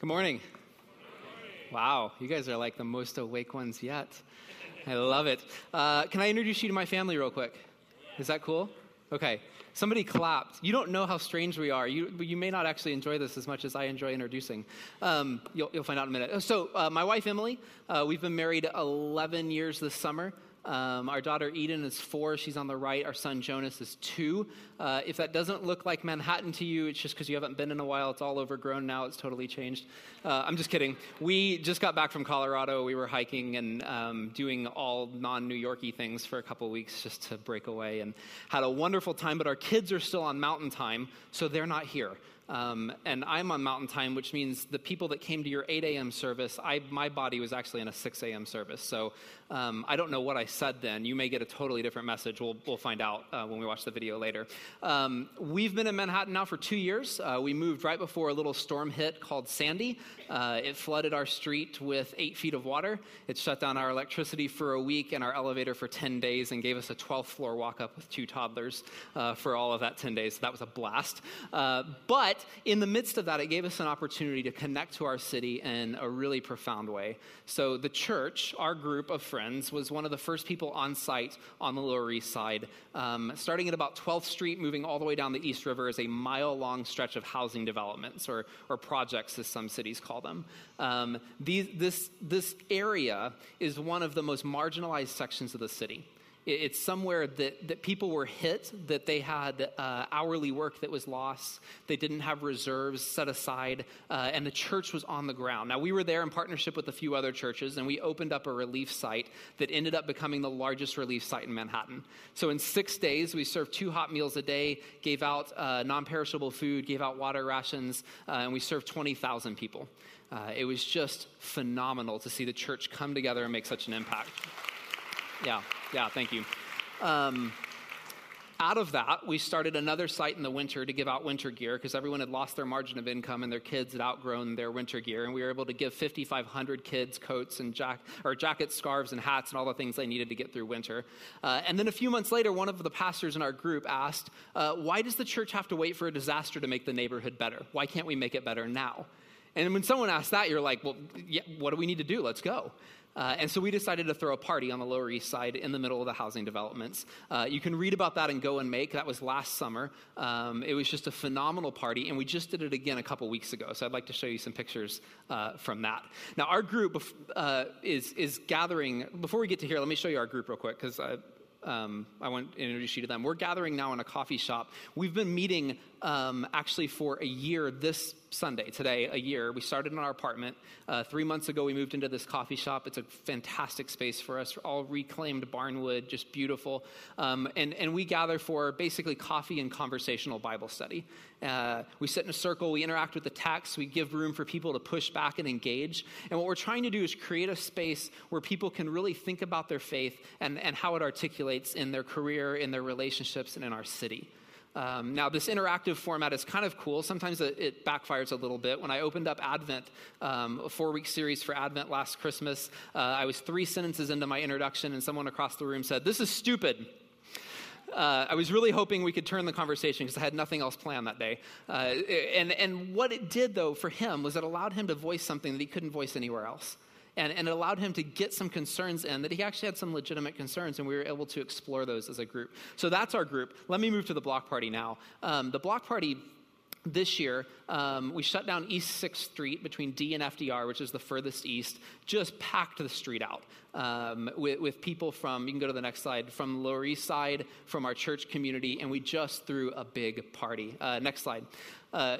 Good morning. Wow, you guys are like the most awake ones yet. I love it. Uh, can I introduce you to my family real quick? Is that cool? Okay. Somebody clapped. You don't know how strange we are. You, you may not actually enjoy this as much as I enjoy introducing. Um, you'll, you'll, find out in a minute. So, uh, my wife Emily, uh, we've been married 11 years this summer. Um, our daughter Eden is four. She's on the right. Our son Jonas is two. Uh, if that doesn't look like Manhattan to you, it's just because you haven't been in a while. It's all overgrown now. It's totally changed. Uh, I'm just kidding. We just got back from Colorado. We were hiking and um, doing all non New Yorky things for a couple weeks just to break away and had a wonderful time. But our kids are still on mountain time, so they're not here. Um, and I'm on mountain time, which means the people that came to your 8 a.m. service, I, my body was actually in a 6 a.m. service. So um, I don't know what I said then. You may get a totally different message. We'll, we'll find out uh, when we watch the video later. Um, we've been in Manhattan now for two years. Uh, we moved right before a little storm hit called Sandy. Uh, it flooded our street with eight feet of water. It shut down our electricity for a week and our elevator for 10 days and gave us a 12th floor walk up with two toddlers uh, for all of that 10 days. So that was a blast. Uh, but in the midst of that, it gave us an opportunity to connect to our city in a really profound way. So, the church, our group of friends, was one of the first people on site on the Lower East Side. Um, starting at about 12th Street, moving all the way down the East River, is a mile long stretch of housing developments or, or projects, as some cities call them. Um, these, this, this area is one of the most marginalized sections of the city. It's somewhere that, that people were hit, that they had uh, hourly work that was lost, they didn't have reserves set aside, uh, and the church was on the ground. Now, we were there in partnership with a few other churches, and we opened up a relief site that ended up becoming the largest relief site in Manhattan. So, in six days, we served two hot meals a day, gave out uh, non perishable food, gave out water rations, uh, and we served 20,000 people. Uh, it was just phenomenal to see the church come together and make such an impact. Yeah, yeah, thank you. Um, out of that, we started another site in the winter to give out winter gear because everyone had lost their margin of income and their kids had outgrown their winter gear. And we were able to give 5,500 kids coats and jack- or jackets, scarves, and hats and all the things they needed to get through winter. Uh, and then a few months later, one of the pastors in our group asked, uh, Why does the church have to wait for a disaster to make the neighborhood better? Why can't we make it better now? And when someone asks that, you're like, Well, yeah, what do we need to do? Let's go. Uh, and so we decided to throw a party on the Lower East Side in the middle of the housing developments. Uh, you can read about that and Go and Make. That was last summer. Um, it was just a phenomenal party, and we just did it again a couple weeks ago. So I'd like to show you some pictures uh, from that. Now, our group uh, is, is gathering. Before we get to here, let me show you our group real quick because um, I want to introduce you to them. We're gathering now in a coffee shop. We've been meeting um, actually for a year this Sunday, today, a year. We started in our apartment. Uh, three months ago, we moved into this coffee shop. It's a fantastic space for us, all reclaimed barnwood, just beautiful. Um, and, and we gather for basically coffee and conversational Bible study. Uh, we sit in a circle, we interact with the text, we give room for people to push back and engage. And what we're trying to do is create a space where people can really think about their faith and, and how it articulates in their career, in their relationships, and in our city. Um, now, this interactive format is kind of cool. Sometimes it, it backfires a little bit. When I opened up Advent, um, a four week series for Advent last Christmas, uh, I was three sentences into my introduction, and someone across the room said, This is stupid. Uh, I was really hoping we could turn the conversation because I had nothing else planned that day. Uh, and, and what it did, though, for him was it allowed him to voice something that he couldn't voice anywhere else and, and it allowed him to get some concerns in that he actually had some legitimate concerns, and we were able to explore those as a group. So that's our group. Let me move to the block party now. Um, the block party this year, um, we shut down East 6th Street between D and FDR, which is the furthest east, just packed the street out um, with, with, people from, you can go to the next slide, from the Lower East Side, from our church community, and we just threw a big party. Uh, next slide. Uh,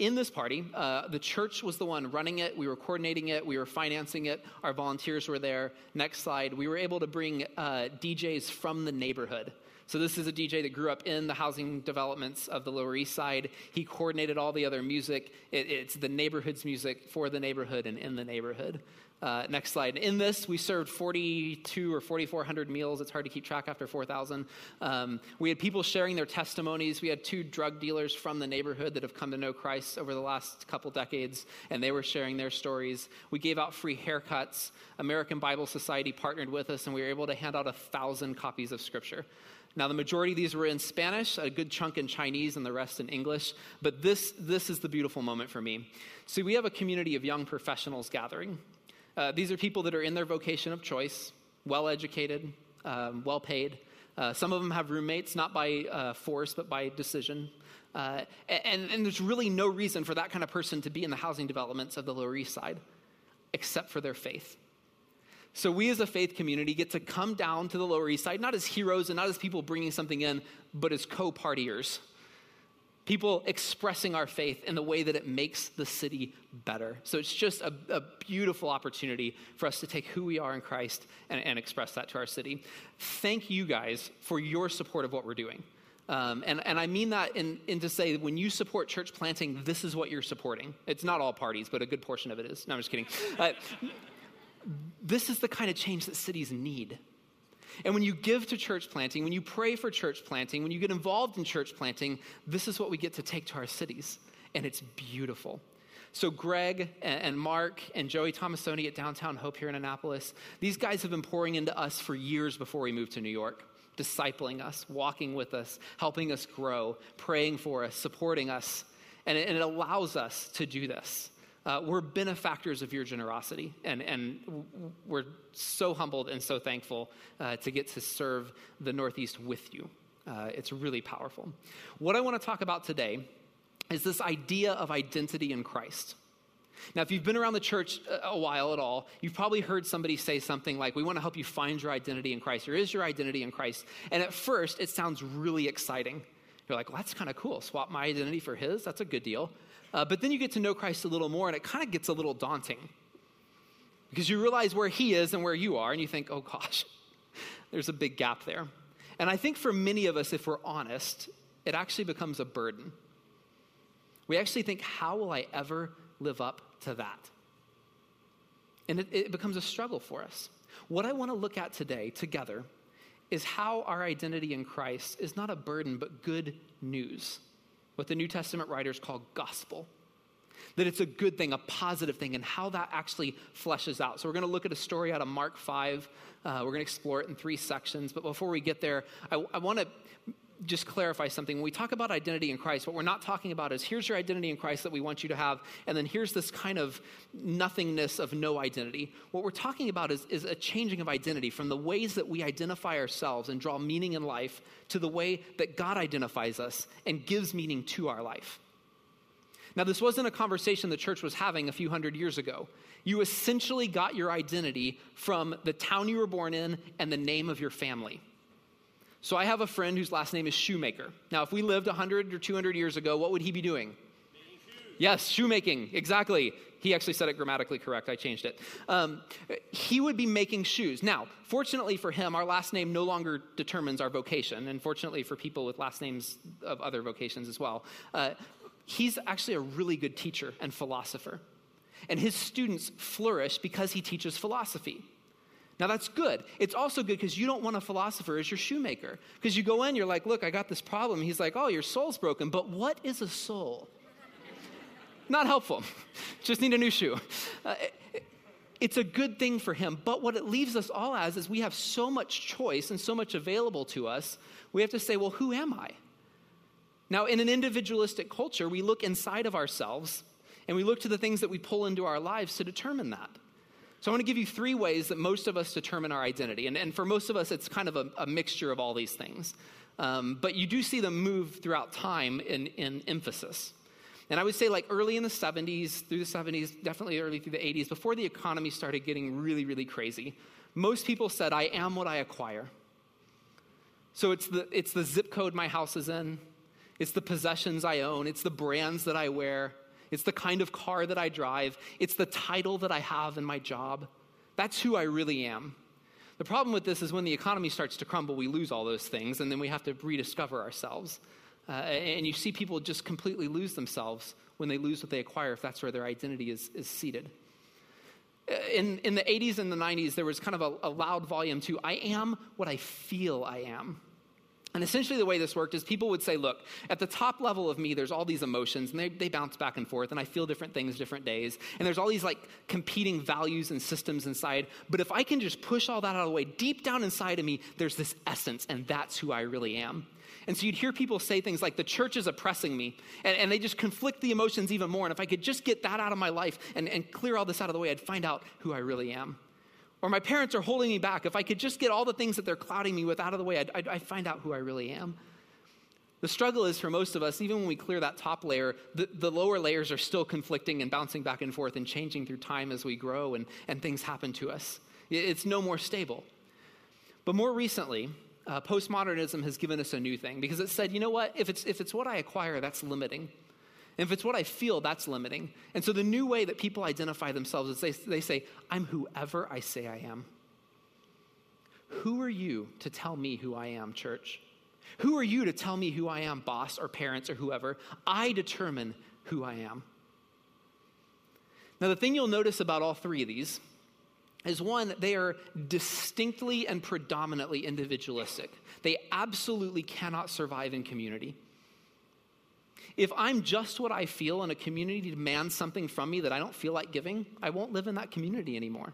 in this party, uh, the church was the one running it. We were coordinating it. We were financing it. Our volunteers were there. Next slide. We were able to bring uh, DJs from the neighborhood. So, this is a DJ that grew up in the housing developments of the Lower East Side. He coordinated all the other music. It, it's the neighborhood's music for the neighborhood and in the neighborhood. Uh, next slide. In this, we served 42 or 4,400 meals. It's hard to keep track after 4,000. Um, we had people sharing their testimonies. We had two drug dealers from the neighborhood that have come to know Christ over the last couple decades, and they were sharing their stories. We gave out free haircuts. American Bible Society partnered with us, and we were able to hand out a thousand copies of Scripture. Now, the majority of these were in Spanish, a good chunk in Chinese, and the rest in English. But this, this is the beautiful moment for me. See, we have a community of young professionals gathering. Uh, these are people that are in their vocation of choice, well educated, um, well paid. Uh, some of them have roommates, not by uh, force, but by decision. Uh, and, and there's really no reason for that kind of person to be in the housing developments of the Lower East Side, except for their faith. So we as a faith community get to come down to the Lower East Side, not as heroes and not as people bringing something in, but as co partiers. People expressing our faith in the way that it makes the city better. So it's just a, a beautiful opportunity for us to take who we are in Christ and, and express that to our city. Thank you guys for your support of what we're doing. Um, and, and I mean that in, in to say that when you support church planting, this is what you're supporting. It's not all parties, but a good portion of it is. No, I'm just kidding. Uh, this is the kind of change that cities need. And when you give to church planting, when you pray for church planting, when you get involved in church planting, this is what we get to take to our cities. And it's beautiful. So, Greg and Mark and Joey Tomasoni at Downtown Hope here in Annapolis, these guys have been pouring into us for years before we moved to New York, discipling us, walking with us, helping us grow, praying for us, supporting us. And it, and it allows us to do this. Uh, we're benefactors of your generosity, and, and we're so humbled and so thankful uh, to get to serve the Northeast with you. Uh, it's really powerful. What I want to talk about today is this idea of identity in Christ. Now, if you've been around the church a while at all, you've probably heard somebody say something like, We want to help you find your identity in Christ, or is your identity in Christ? And at first, it sounds really exciting. You're like, Well, that's kind of cool. Swap my identity for his? That's a good deal. Uh, but then you get to know Christ a little more, and it kind of gets a little daunting because you realize where he is and where you are, and you think, oh gosh, there's a big gap there. And I think for many of us, if we're honest, it actually becomes a burden. We actually think, how will I ever live up to that? And it, it becomes a struggle for us. What I want to look at today together is how our identity in Christ is not a burden, but good news what the New Testament writers call gospel. That it's a good thing, a positive thing, and how that actually fleshes out. So, we're going to look at a story out of Mark 5. Uh, we're going to explore it in three sections. But before we get there, I, I want to just clarify something. When we talk about identity in Christ, what we're not talking about is here's your identity in Christ that we want you to have, and then here's this kind of nothingness of no identity. What we're talking about is, is a changing of identity from the ways that we identify ourselves and draw meaning in life to the way that God identifies us and gives meaning to our life. Now, this wasn't a conversation the church was having a few hundred years ago. You essentially got your identity from the town you were born in and the name of your family. So I have a friend whose last name is Shoemaker. Now, if we lived 100 or 200 years ago, what would he be doing? Yes, shoemaking, exactly. He actually said it grammatically correct. I changed it. Um, he would be making shoes. Now, fortunately for him, our last name no longer determines our vocation, and fortunately for people with last names of other vocations as well. Uh, he's actually a really good teacher and philosopher. And his students flourish because he teaches philosophy. Now that's good. It's also good because you don't want a philosopher as your shoemaker. Because you go in, you're like, look, I got this problem. He's like, oh, your soul's broken. But what is a soul? Not helpful. Just need a new shoe. Uh, it's a good thing for him. But what it leaves us all as is we have so much choice and so much available to us, we have to say, well, who am I? Now, in an individualistic culture, we look inside of ourselves and we look to the things that we pull into our lives to determine that. So I want to give you three ways that most of us determine our identity. And, and for most of us, it's kind of a, a mixture of all these things. Um, but you do see them move throughout time in, in emphasis. And I would say, like early in the 70s, through the 70s, definitely early through the 80s, before the economy started getting really, really crazy, most people said, I am what I acquire. So it's the, it's the zip code my house is in, it's the possessions I own, it's the brands that I wear, it's the kind of car that I drive. It's the title that I have in my job. That's who I really am. The problem with this is when the economy starts to crumble, we lose all those things, and then we have to rediscover ourselves. Uh, and you see people just completely lose themselves when they lose what they acquire, if that's where their identity is, is seated. Uh, in, in the 80s and the 90s, there was kind of a, a loud volume to I am what I feel I am. And essentially, the way this worked is people would say, Look, at the top level of me, there's all these emotions, and they, they bounce back and forth, and I feel different things different days. And there's all these like competing values and systems inside. But if I can just push all that out of the way, deep down inside of me, there's this essence, and that's who I really am. And so you'd hear people say things like, The church is oppressing me. And, and they just conflict the emotions even more. And if I could just get that out of my life and, and clear all this out of the way, I'd find out who I really am. Or my parents are holding me back. If I could just get all the things that they're clouding me with out of the way, I'd, I'd, I'd find out who I really am. The struggle is for most of us, even when we clear that top layer, the, the, lower layers are still conflicting and bouncing back and forth and changing through time as we grow and, and things happen to us. It's no more stable. But more recently, uh, postmodernism has given us a new thing because it said, you know what? If it's, if it's what I acquire, that's limiting. And if it's what I feel, that's limiting. And so the new way that people identify themselves is they, they say, I'm whoever I say I am. Who are you to tell me who I am, church? Who are you to tell me who I am, boss or parents or whoever? I determine who I am. Now, the thing you'll notice about all three of these is one, they are distinctly and predominantly individualistic. They absolutely cannot survive in community. If I'm just what I feel and a community demands something from me that I don't feel like giving, I won't live in that community anymore.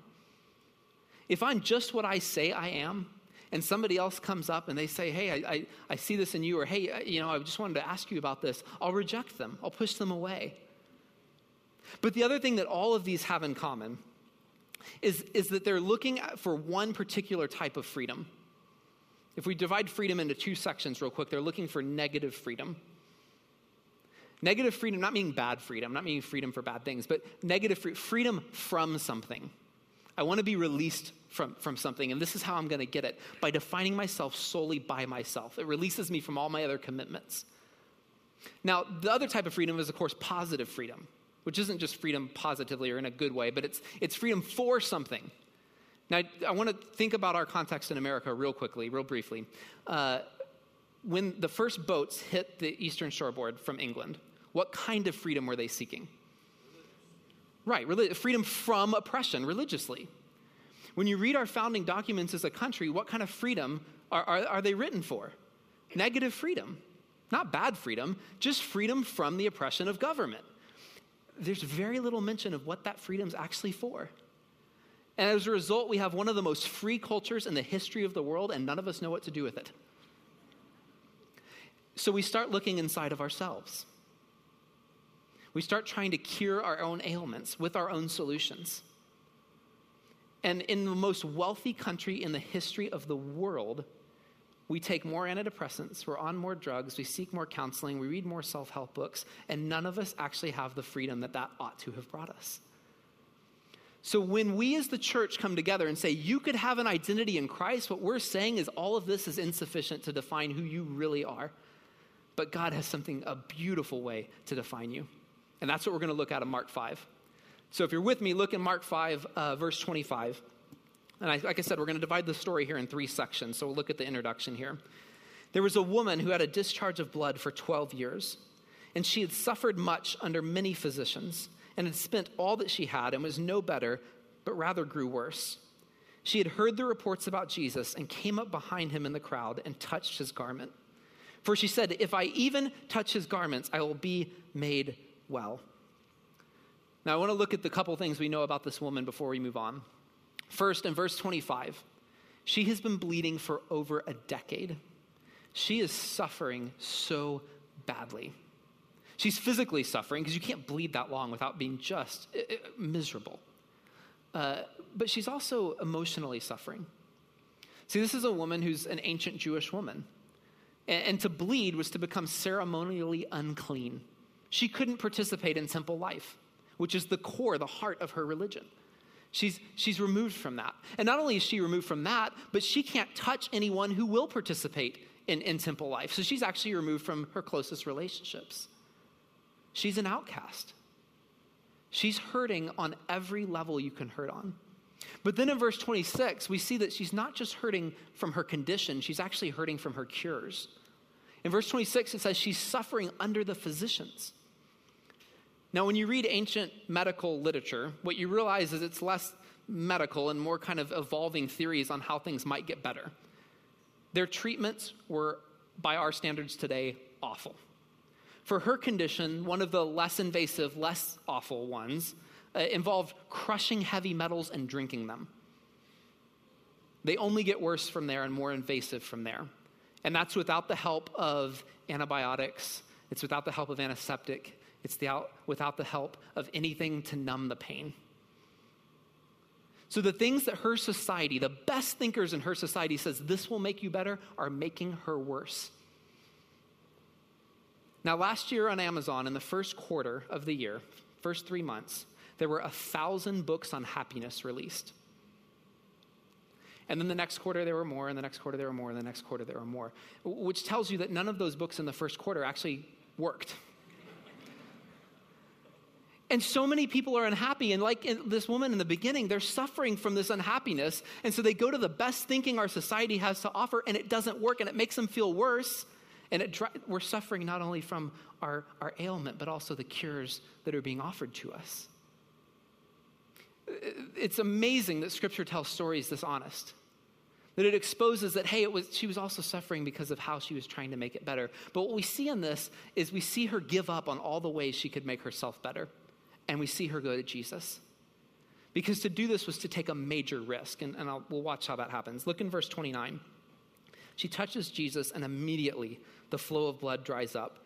If I'm just what I say I am, and somebody else comes up and they say, Hey, I, I, I see this in you, or Hey, uh, you know, I just wanted to ask you about this, I'll reject them, I'll push them away. But the other thing that all of these have in common is, is that they're looking for one particular type of freedom. If we divide freedom into two sections, real quick, they're looking for negative freedom. Negative freedom, not meaning bad freedom, not meaning freedom for bad things, but negative free, freedom from something. I want to be released from, from something, and this is how I'm going to get it by defining myself solely by myself. It releases me from all my other commitments. Now, the other type of freedom is, of course, positive freedom, which isn't just freedom positively or in a good way, but it's, it's freedom for something. Now, I want to think about our context in America real quickly, real briefly. Uh, when the first boats hit the eastern shoreboard from England, what kind of freedom were they seeking? Right, freedom from oppression religiously. When you read our founding documents as a country, what kind of freedom are, are, are they written for? Negative freedom. Not bad freedom, just freedom from the oppression of government. There's very little mention of what that freedom's actually for. And as a result, we have one of the most free cultures in the history of the world, and none of us know what to do with it. So we start looking inside of ourselves. We start trying to cure our own ailments with our own solutions. And in the most wealthy country in the history of the world, we take more antidepressants, we're on more drugs, we seek more counseling, we read more self help books, and none of us actually have the freedom that that ought to have brought us. So when we as the church come together and say, you could have an identity in Christ, what we're saying is all of this is insufficient to define who you really are. But God has something, a beautiful way to define you. And that's what we're going to look at in Mark 5. So if you're with me, look in Mark 5, uh, verse 25. And I, like I said, we're going to divide the story here in three sections. So we'll look at the introduction here. There was a woman who had a discharge of blood for 12 years, and she had suffered much under many physicians, and had spent all that she had, and was no better, but rather grew worse. She had heard the reports about Jesus and came up behind him in the crowd and touched his garment. For she said, If I even touch his garments, I will be made well. Now, I want to look at the couple things we know about this woman before we move on. First, in verse 25, she has been bleeding for over a decade. She is suffering so badly. She's physically suffering because you can't bleed that long without being just uh, uh, miserable. Uh, but she's also emotionally suffering. See, this is a woman who's an ancient Jewish woman. And, and to bleed was to become ceremonially unclean. She couldn't participate in temple life, which is the core, the heart of her religion. She's, she's removed from that. And not only is she removed from that, but she can't touch anyone who will participate in, in temple life. So she's actually removed from her closest relationships. She's an outcast. She's hurting on every level you can hurt on. But then in verse 26, we see that she's not just hurting from her condition, she's actually hurting from her cures. In verse 26, it says she's suffering under the physicians. Now, when you read ancient medical literature, what you realize is it's less medical and more kind of evolving theories on how things might get better. Their treatments were by our standards today, awful. For her condition, one of the less invasive, less awful ones uh, involved crushing heavy metals and drinking them. They only get worse from there and more invasive from there. And that's without the help of antibiotics, it's without the help of antiseptic, it's the out, without the help of anything to numb the pain. So the things that her society, the best thinkers in her society says this will make you better are making her worse. Now, last year on Amazon, in the first quarter of the year, first three months, there were a thousand books on happiness released. And then the next quarter there were more, and the next quarter there were more, and the next quarter there were more, which tells you that none of those books in the first quarter actually worked. And so many people are unhappy. And like this woman in the beginning, they're suffering from this unhappiness. And so they go to the best thinking our society has to offer, and it doesn't work, and it makes them feel worse. And it, we're suffering not only from our, our ailment, but also the cures that are being offered to us. It's amazing that Scripture tells stories this honest. That it exposes that, hey, it was, she was also suffering because of how she was trying to make it better. But what we see in this is we see her give up on all the ways she could make herself better and we see her go to Jesus. Because to do this was to take a major risk, and, and we'll watch how that happens. Look in verse 29. She touches Jesus, and immediately the flow of blood dries up.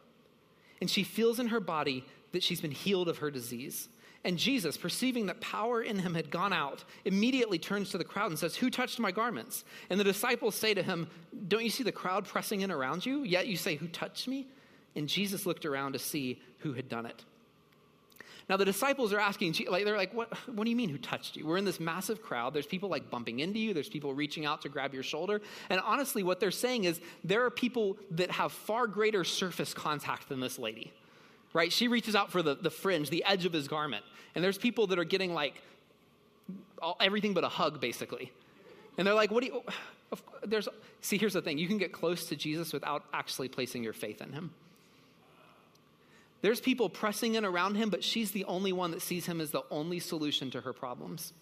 And she feels in her body that she's been healed of her disease. And Jesus, perceiving that power in him had gone out, immediately turns to the crowd and says, Who touched my garments? And the disciples say to him, Don't you see the crowd pressing in around you? Yet you say, Who touched me? And Jesus looked around to see who had done it. Now the disciples are asking, like they're like, what, what do you mean who touched you? We're in this massive crowd. There's people like bumping into you. There's people reaching out to grab your shoulder. And honestly, what they're saying is there are people that have far greater surface contact than this lady, right? She reaches out for the, the fringe, the edge of his garment. And there's people that are getting like all, everything but a hug, basically. And they're like, what do you, there's, see, here's the thing. You can get close to Jesus without actually placing your faith in him. There's people pressing in around him, but she's the only one that sees him as the only solution to her problems.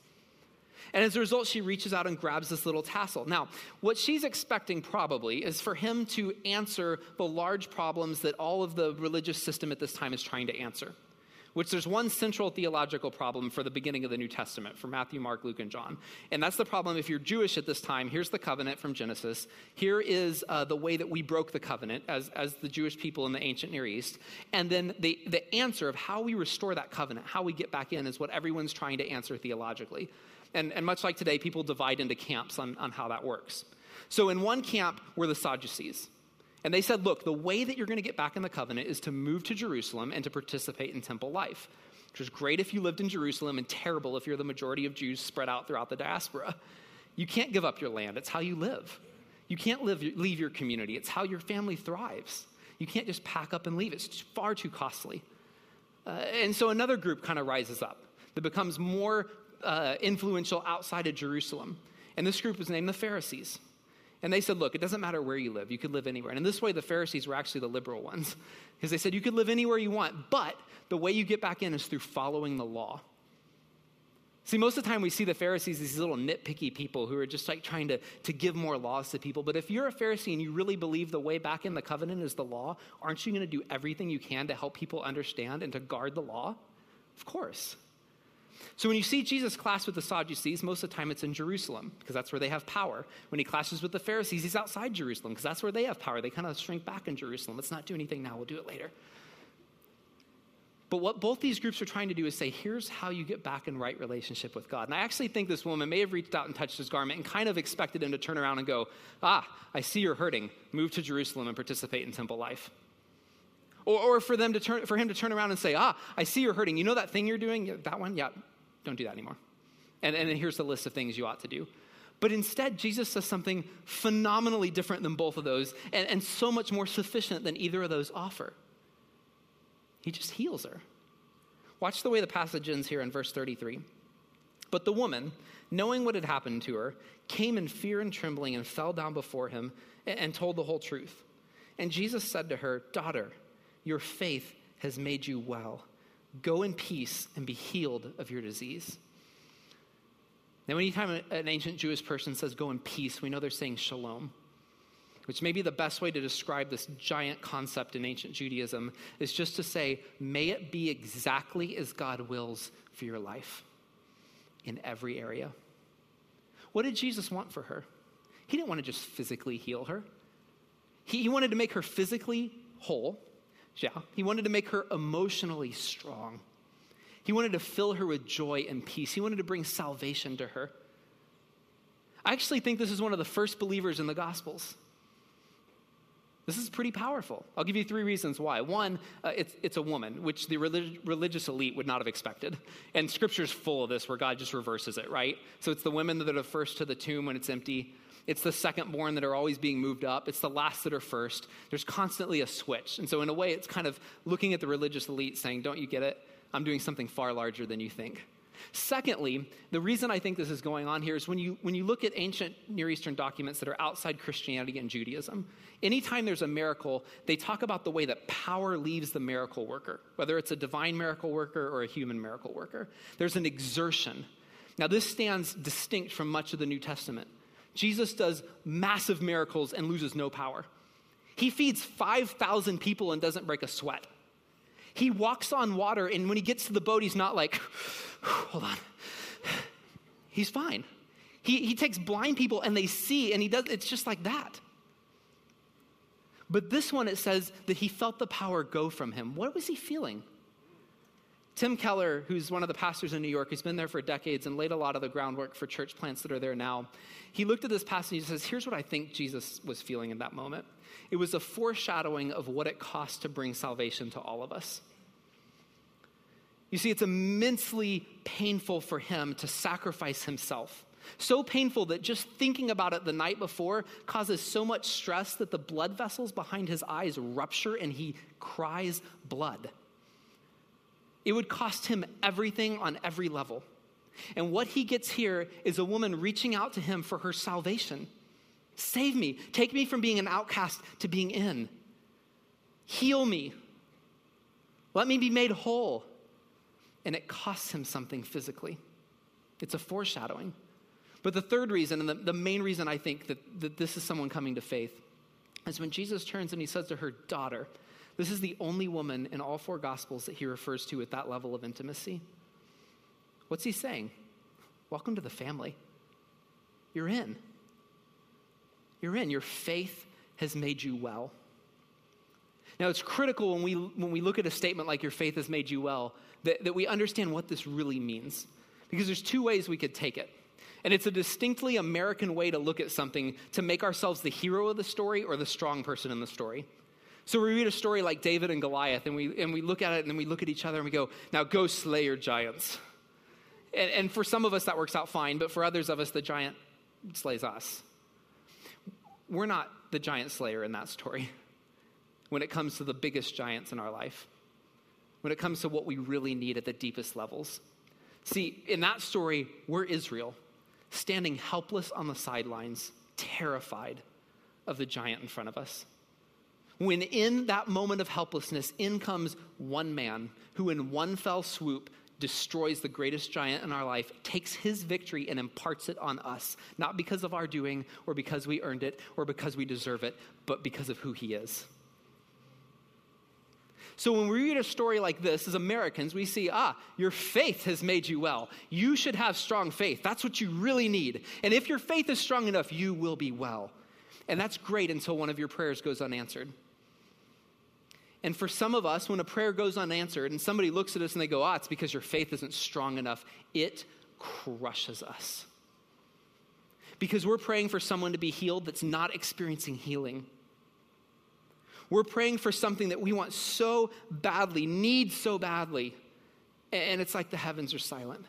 And as a result, she reaches out and grabs this little tassel. Now, what she's expecting probably is for him to answer the large problems that all of the religious system at this time is trying to answer which there's one central theological problem for the beginning of the New Testament, for Matthew, Mark, Luke, and John. And that's the problem if you're Jewish at this time. Here's the covenant from Genesis. Here is uh, the way that we broke the covenant as, as the Jewish people in the ancient Near East. And then the, the answer of how we restore that covenant, how we get back in, is what everyone's trying to answer theologically. And, and much like today, people divide into camps on, on how that works. So in one camp were the Sadducees. And they said, look, the way that you're going to get back in the covenant is to move to Jerusalem and to participate in temple life, which is great if you lived in Jerusalem and terrible if you're the majority of Jews spread out throughout the diaspora. You can't give up your land, it's how you live. You can't live, leave your community, it's how your family thrives. You can't just pack up and leave, it's far too costly. Uh, and so another group kind of rises up that becomes more uh, influential outside of Jerusalem. And this group was named the Pharisees. And they said, look, it doesn't matter where you live, you could live anywhere. And in this way, the Pharisees were actually the liberal ones, because they said you could live anywhere you want, but the way you get back in is through following the law. See, most of the time we see the Pharisees, these little nitpicky people who are just like trying to, to give more laws to people. But if you're a Pharisee and you really believe the way back in the covenant is the law, aren't you going to do everything you can to help people understand and to guard the law? Of course. So when you see Jesus clash with the Sadducees, most of the time it's in Jerusalem because that's where they have power. When he clashes with the Pharisees, he's outside Jerusalem because that's where they have power. They kind of shrink back in Jerusalem. Let's not do anything now, we'll do it later. But what both these groups are trying to do is say, here's how you get back in right relationship with God. And I actually think this woman may have reached out and touched his garment and kind of expected him to turn around and go, Ah, I see you're hurting. Move to Jerusalem and participate in temple life. Or, or for, them to turn, for him to turn around and say, Ah, I see you're hurting. You know that thing you're doing? That one? Yeah, don't do that anymore. And, and here's the list of things you ought to do. But instead, Jesus says something phenomenally different than both of those and, and so much more sufficient than either of those offer. He just heals her. Watch the way the passage ends here in verse 33. But the woman, knowing what had happened to her, came in fear and trembling and fell down before him and, and told the whole truth. And Jesus said to her, Daughter, your faith has made you well. Go in peace and be healed of your disease. Now, anytime an ancient Jewish person says go in peace, we know they're saying shalom. which may be the best way to describe this giant concept in ancient Judaism, is just to say, may it be exactly as God wills for your life in every area. What did Jesus want for her? He didn't want to just physically heal her, he, he wanted to make her physically whole. Yeah, he wanted to make her emotionally strong. He wanted to fill her with joy and peace. He wanted to bring salvation to her. I actually think this is one of the first believers in the Gospels. This is pretty powerful. I'll give you three reasons why. One, uh, it's, it's a woman, which the relig- religious elite would not have expected. And scripture's full of this where God just reverses it, right? So it's the women that are first to the tomb when it's empty. It's the second born that are always being moved up. It's the last that are first. There's constantly a switch. And so, in a way, it's kind of looking at the religious elite saying, Don't you get it? I'm doing something far larger than you think. Secondly, the reason I think this is going on here is when you, when you look at ancient Near Eastern documents that are outside Christianity and Judaism, anytime there's a miracle, they talk about the way that power leaves the miracle worker, whether it's a divine miracle worker or a human miracle worker. There's an exertion. Now, this stands distinct from much of the New Testament. Jesus does massive miracles and loses no power. He feeds 5,000 people and doesn't break a sweat. He walks on water, and when he gets to the boat, he's not like, hold on. He's fine. He, he takes blind people and they see, and he does, it's just like that. But this one, it says that he felt the power go from him. What was he feeling? Tim Keller, who's one of the pastors in New York, who's been there for decades and laid a lot of the groundwork for church plants that are there now, he looked at this passage and he says, Here's what I think Jesus was feeling in that moment. It was a foreshadowing of what it costs to bring salvation to all of us. You see, it's immensely painful for him to sacrifice himself. So painful that just thinking about it the night before causes so much stress that the blood vessels behind his eyes rupture and he cries blood. It would cost him everything on every level. And what he gets here is a woman reaching out to him for her salvation. Save me. Take me from being an outcast to being in. Heal me. Let me be made whole and it costs him something physically. It's a foreshadowing. But the third reason, and the, the main reason I think that, that this is someone coming to faith, is when Jesus turns and he says to her, Daughter, this is the only woman in all four Gospels that he refers to at that level of intimacy. What's he saying? Welcome to the family. You're in. You're in. Your faith has made you well. Now, it's critical when we, when we look at a statement like your faith has made you well that, that we understand what this really means. Because there's two ways we could take it. And it's a distinctly American way to look at something to make ourselves the hero of the story or the strong person in the story. So we read a story like David and Goliath, and we, and we look at it and then we look at each other and we go, now go slay your giants. And, and for some of us, that works out fine, but for others of us, the giant slays us. We're not the giant slayer in that story when it comes to the biggest giants in our life when it comes to what we really need at the deepest levels. See, in that story, we're Israel, standing helpless on the sidelines, terrified of the giant in front of us. When in that moment of helplessness, in comes one man who, in one fell swoop, destroys the greatest giant in our life, takes his victory and imparts it on us, not because of our doing or because we earned it or because we deserve it, but because of who he is. So when we read a story like this as Americans, we see, ah, your faith has made you well. You should have strong faith. That's what you really need. And if your faith is strong enough, you will be well. And that's great until one of your prayers goes unanswered. And for some of us, when a prayer goes unanswered and somebody looks at us and they go, ah, it's because your faith isn't strong enough, it crushes us. Because we're praying for someone to be healed that's not experiencing healing. We're praying for something that we want so badly, need so badly, and it's like the heavens are silent.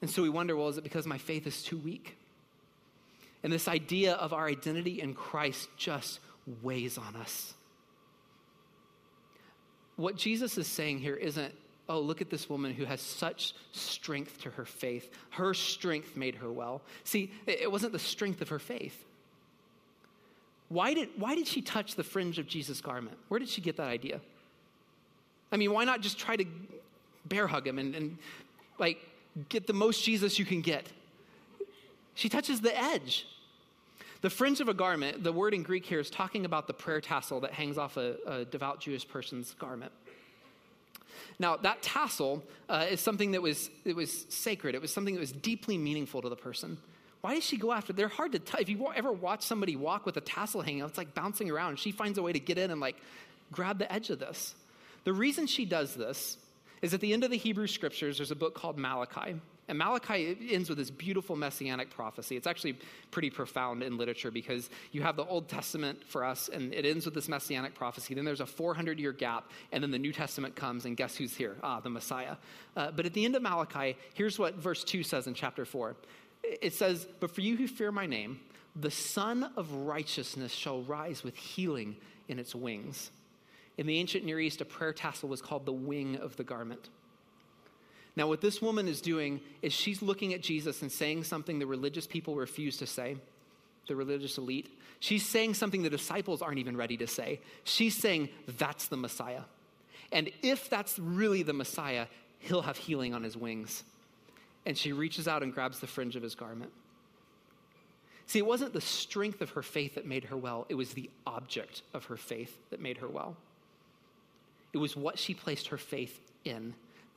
And so we wonder well, is it because my faith is too weak? And this idea of our identity in Christ just weighs on us. What Jesus is saying here isn't, oh, look at this woman who has such strength to her faith. Her strength made her well. See, it wasn't the strength of her faith, why did, why did she touch the fringe of Jesus' garment? Where did she get that idea? I mean, why not just try to bear hug him and, and like get the most Jesus you can get? She touches the edge. The fringe of a garment, the word in Greek here is talking about the prayer tassel that hangs off a, a devout Jewish person's garment. Now, that tassel uh, is something that was, it was sacred. It was something that was deeply meaningful to the person. Why does she go after? They're hard to tie. If you ever watch somebody walk with a tassel hanging out, it's like bouncing around. She finds a way to get in and like grab the edge of this. The reason she does this is at the end of the Hebrew scriptures, there's a book called Malachi. And Malachi ends with this beautiful messianic prophecy. It's actually pretty profound in literature because you have the Old Testament for us, and it ends with this messianic prophecy. Then there's a 400 year gap, and then the New Testament comes, and guess who's here? Ah, the Messiah. Uh, but at the end of Malachi, here's what verse 2 says in chapter 4 it says, But for you who fear my name, the Sun of Righteousness shall rise with healing in its wings. In the ancient Near East, a prayer tassel was called the wing of the garment. Now, what this woman is doing is she's looking at Jesus and saying something the religious people refuse to say, the religious elite. She's saying something the disciples aren't even ready to say. She's saying, That's the Messiah. And if that's really the Messiah, he'll have healing on his wings. And she reaches out and grabs the fringe of his garment. See, it wasn't the strength of her faith that made her well, it was the object of her faith that made her well. It was what she placed her faith in.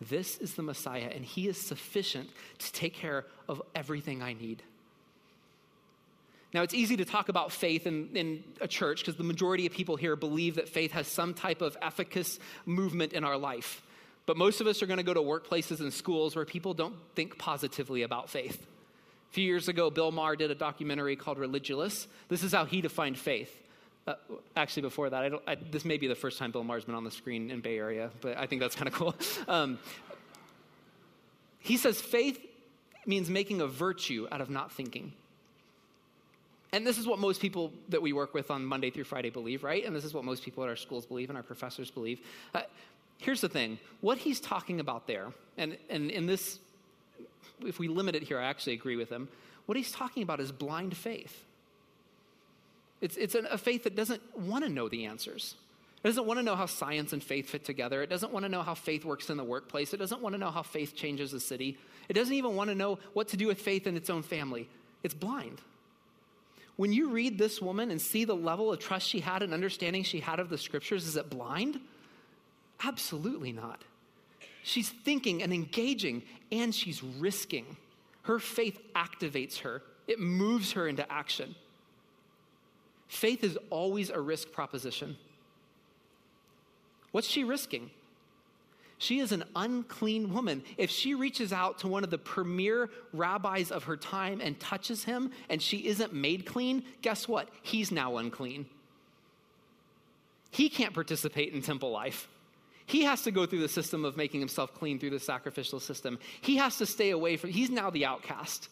This is the Messiah, and he is sufficient to take care of everything I need. Now, it's easy to talk about faith in, in a church because the majority of people here believe that faith has some type of efficacious movement in our life. But most of us are going to go to workplaces and schools where people don't think positively about faith. A few years ago, Bill Maher did a documentary called Religulous. This is how he defined faith uh, actually, before that, I I, this may be the first time Bill Maher's been on the screen in Bay Area, but I think that's kind of cool. Um, he says faith means making a virtue out of not thinking. And this is what most people that we work with on Monday through Friday believe, right? And this is what most people at our schools believe and our professors believe. Uh, here's the thing what he's talking about there, and, and in this, if we limit it here, I actually agree with him. What he's talking about is blind faith. It's, it's a faith that doesn't want to know the answers. It doesn't want to know how science and faith fit together. It doesn't want to know how faith works in the workplace. It doesn't want to know how faith changes the city. It doesn't even want to know what to do with faith in its own family. It's blind. When you read this woman and see the level of trust she had and understanding she had of the scriptures, is it blind? Absolutely not. She's thinking and engaging, and she's risking. Her faith activates her, it moves her into action. Faith is always a risk proposition. What's she risking? She is an unclean woman. If she reaches out to one of the premier rabbis of her time and touches him and she isn't made clean, guess what? He's now unclean. He can't participate in temple life. He has to go through the system of making himself clean through the sacrificial system. He has to stay away from, he's now the outcast.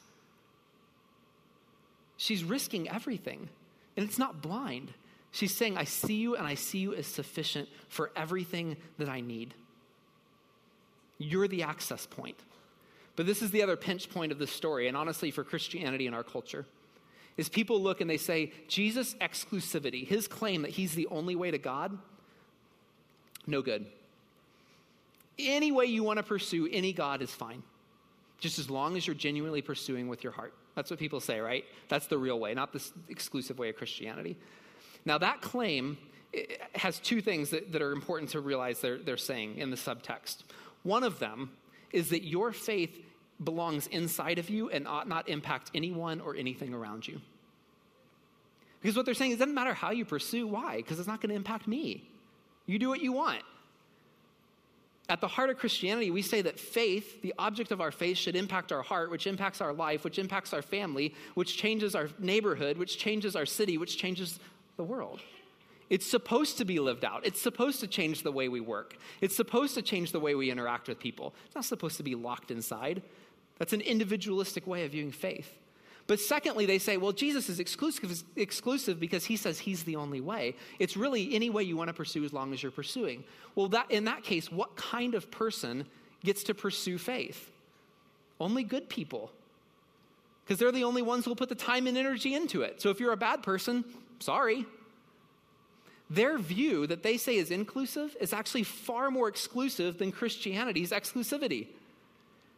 She's risking everything. And it's not blind. She's saying, I see you and I see you as sufficient for everything that I need. You're the access point. But this is the other pinch point of the story, and honestly, for Christianity in our culture, is people look and they say, Jesus' exclusivity, his claim that he's the only way to God, no good. Any way you want to pursue any God is fine, just as long as you're genuinely pursuing with your heart. That's what people say, right? That's the real way, not this exclusive way of Christianity. Now, that claim has two things that, that are important to realize they're, they're saying in the subtext. One of them is that your faith belongs inside of you and ought not impact anyone or anything around you. Because what they're saying is it doesn't matter how you pursue. Why? Because it's not going to impact me. You do what you want. At the heart of Christianity, we say that faith, the object of our faith, should impact our heart, which impacts our life, which impacts our family, which changes our neighborhood, which changes our city, which changes the world. It's supposed to be lived out. It's supposed to change the way we work. It's supposed to change the way we interact with people. It's not supposed to be locked inside. That's an individualistic way of viewing faith. But secondly, they say, well, Jesus is exclusive, exclusive because he says he's the only way. It's really any way you want to pursue as long as you're pursuing. Well, that, in that case, what kind of person gets to pursue faith? Only good people. Because they're the only ones who'll put the time and energy into it. So if you're a bad person, sorry. Their view that they say is inclusive is actually far more exclusive than Christianity's exclusivity.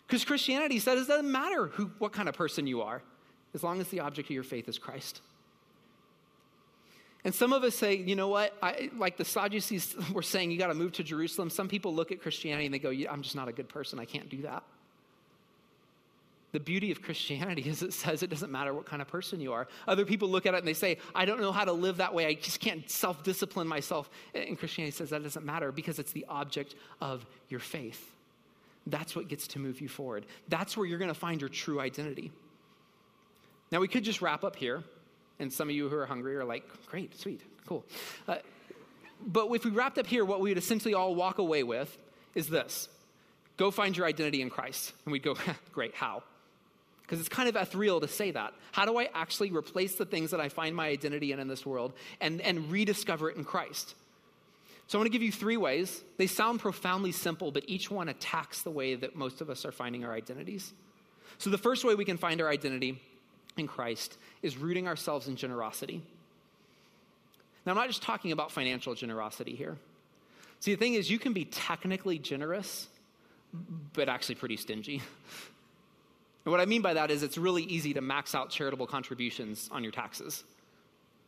Because Christianity says it doesn't matter who, what kind of person you are as long as the object of your faith is Christ. And some of us say, you know what? I, like the Sadducees were saying, you got to move to Jerusalem. Some people look at Christianity and they go, I'm just not a good person. I can't do that. The beauty of Christianity is it says it doesn't matter what kind of person you are. Other people look at it and they say, I don't know how to live that way. I just can't self discipline myself. And Christianity says that doesn't matter because it's the object of your faith. That's what gets to move you forward. That's where you're going to find your true identity. Now, we could just wrap up here, and some of you who are hungry are like, great, sweet, cool. Uh, but if we wrapped up here, what we would essentially all walk away with is this go find your identity in Christ. And we'd go, great, how? Because it's kind of ethereal to say that. How do I actually replace the things that I find my identity in in this world and, and rediscover it in Christ? So I want to give you three ways. They sound profoundly simple, but each one attacks the way that most of us are finding our identities. So the first way we can find our identity in Christ is rooting ourselves in generosity. Now, I'm not just talking about financial generosity here. See, the thing is, you can be technically generous, but actually pretty stingy. And what I mean by that is it's really easy to max out charitable contributions on your taxes,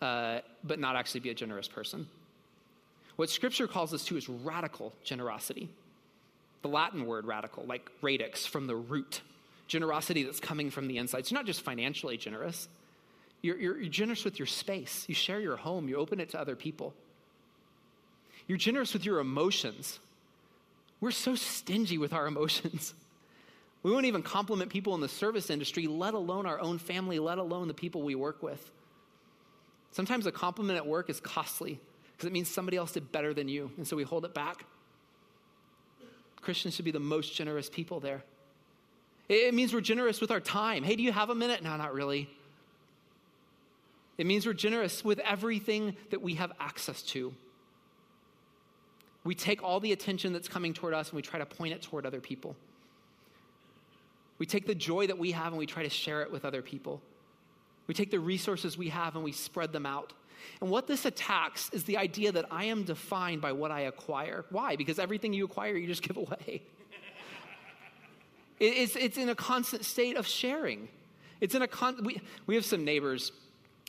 uh, but not actually be a generous person. What Scripture calls us to is radical generosity. The Latin word radical, like radix, from the root. Generosity that's coming from the inside. You're not just financially generous, you're, you're, you're generous with your space. You share your home, you open it to other people. You're generous with your emotions. We're so stingy with our emotions. We won't even compliment people in the service industry, let alone our own family, let alone the people we work with. Sometimes a compliment at work is costly because it means somebody else did better than you, and so we hold it back. Christians should be the most generous people there. It means we're generous with our time. Hey, do you have a minute? No, not really. It means we're generous with everything that we have access to. We take all the attention that's coming toward us and we try to point it toward other people. We take the joy that we have and we try to share it with other people. We take the resources we have and we spread them out. And what this attacks is the idea that I am defined by what I acquire. Why? Because everything you acquire, you just give away. It's, it's in a constant state of sharing. It's in a con- we, we have some neighbors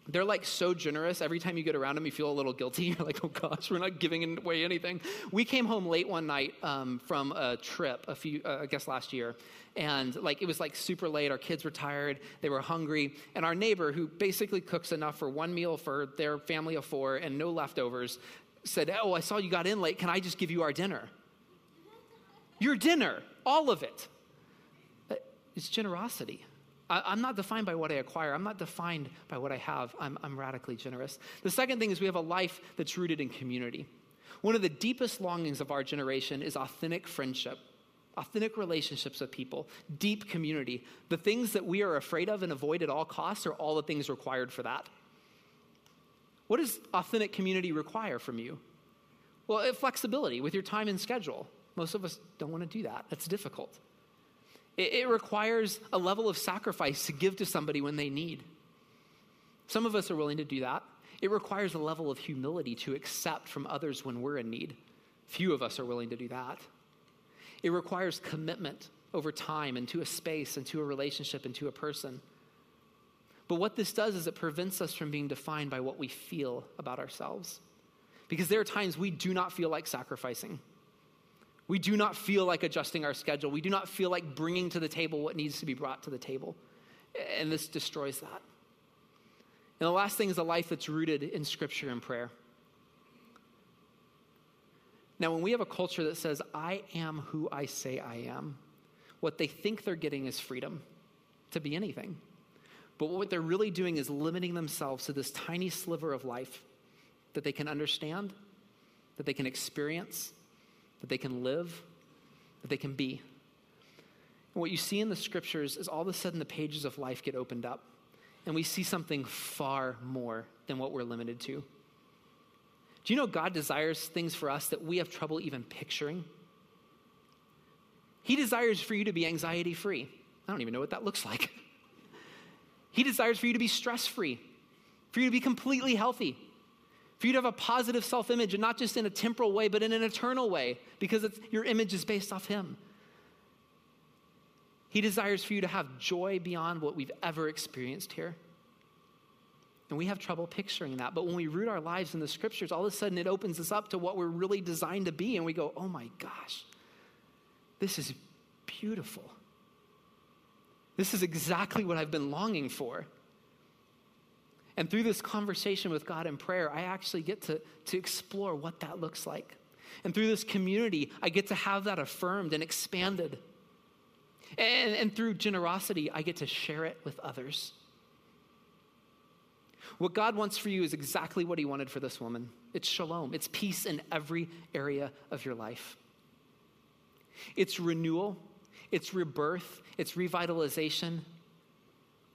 they're like so generous. Every time you get around them, you feel a little guilty. You're like, oh gosh, we're not giving away anything. We came home late one night um, from a trip a few, uh, I guess last year, and like it was like super late. Our kids were tired, they were hungry, and our neighbor, who basically cooks enough for one meal for their family of four and no leftovers, said, "Oh, I saw you got in late. Can I just give you our dinner? Your dinner, all of it. It's generosity." I, am not defined by what I acquire. I'm not defined by what I have. I'm, I'm radically generous. The second thing is we have a life that's rooted in community. One of the deepest longings of our generation is authentic friendship, authentic relationships with people, deep community. The things that we are afraid of and avoid at all costs are all the things required for that. What does authentic community require from you? Well, flexibility with your time and schedule. Most of us don't want to do that. That's difficult. It, it requires a level of sacrifice to give to somebody when they need. Some of us are willing to do that. It requires a level of humility to accept from others when we're in need. Few of us are willing to do that. It requires commitment over time into a space, into a relationship, into a person. But what this does is it prevents us from being defined by what we feel about ourselves. Because there are times we do not feel like sacrificing. We do not feel like adjusting our schedule. We do not feel like bringing to the table what needs to be brought to the table. And this destroys that. And the last thing is a life that's rooted in scripture and prayer. Now, when we have a culture that says, I am who I say I am, what they think they're getting is freedom to be anything. But what they're really doing is limiting themselves to this tiny sliver of life that they can understand, that they can experience, that they can live, that they can be. And what you see in the scriptures is all of a sudden the pages of life get opened up, and we see something far more than what we're limited to. Do you know God desires things for us that we have trouble even picturing? He desires for you to be anxiety free. I don't even know what that looks like. he desires for you to be stress free, for you to be completely healthy, for you to have a positive self image, and not just in a temporal way, but in an eternal way, because your image is based off Him. He desires for you to have joy beyond what we've ever experienced here. And we have trouble picturing that. But when we root our lives in the scriptures, all of a sudden it opens us up to what we're really designed to be. And we go, oh my gosh, this is beautiful. This is exactly what I've been longing for. And through this conversation with God in prayer, I actually get to, to explore what that looks like. And through this community, I get to have that affirmed and expanded. And, and through generosity, I get to share it with others. What God wants for you is exactly what He wanted for this woman it's shalom, it's peace in every area of your life. It's renewal, it's rebirth, it's revitalization.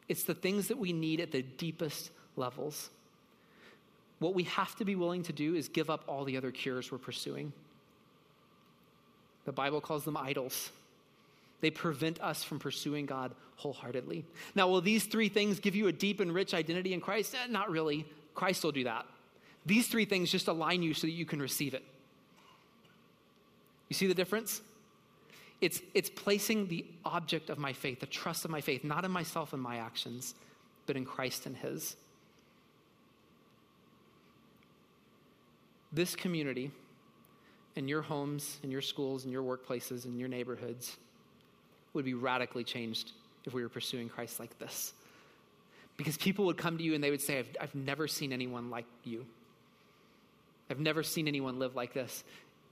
It's the things that we need at the deepest levels. What we have to be willing to do is give up all the other cures we're pursuing. The Bible calls them idols. They prevent us from pursuing God wholeheartedly. Now, will these three things give you a deep and rich identity in Christ? Eh, not really. Christ will do that. These three things just align you so that you can receive it. You see the difference? It's, it's placing the object of my faith, the trust of my faith, not in myself and my actions, but in Christ and His. This community, in your homes, in your schools, in your workplaces, in your neighborhoods, would be radically changed if we were pursuing Christ like this. Because people would come to you and they would say, I've, I've never seen anyone like you. I've never seen anyone live like this.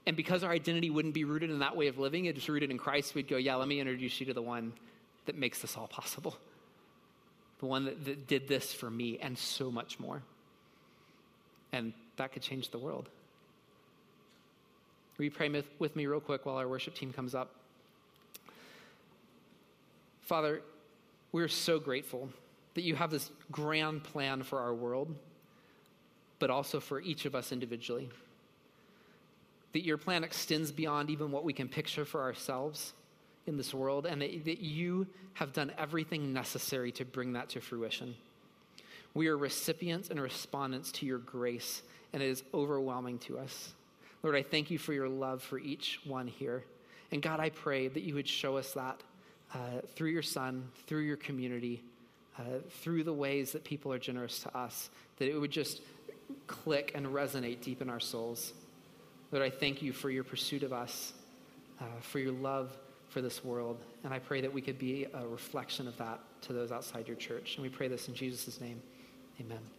And because our identity wouldn't be rooted in that way of living, it's rooted in Christ, we'd go, Yeah, let me introduce you to the one that makes this all possible. The one that, that did this for me and so much more. And that could change the world. Will you pray with me real quick while our worship team comes up? Father, we're so grateful that you have this grand plan for our world, but also for each of us individually. That your plan extends beyond even what we can picture for ourselves in this world, and that, that you have done everything necessary to bring that to fruition. We are recipients and respondents to your grace, and it is overwhelming to us. Lord, I thank you for your love for each one here. And God, I pray that you would show us that uh, through your Son, through your community, uh, through the ways that people are generous to us, that it would just click and resonate deep in our souls. Lord, I thank you for your pursuit of us, uh, for your love for this world. And I pray that we could be a reflection of that to those outside your church. And we pray this in Jesus' name. Amen.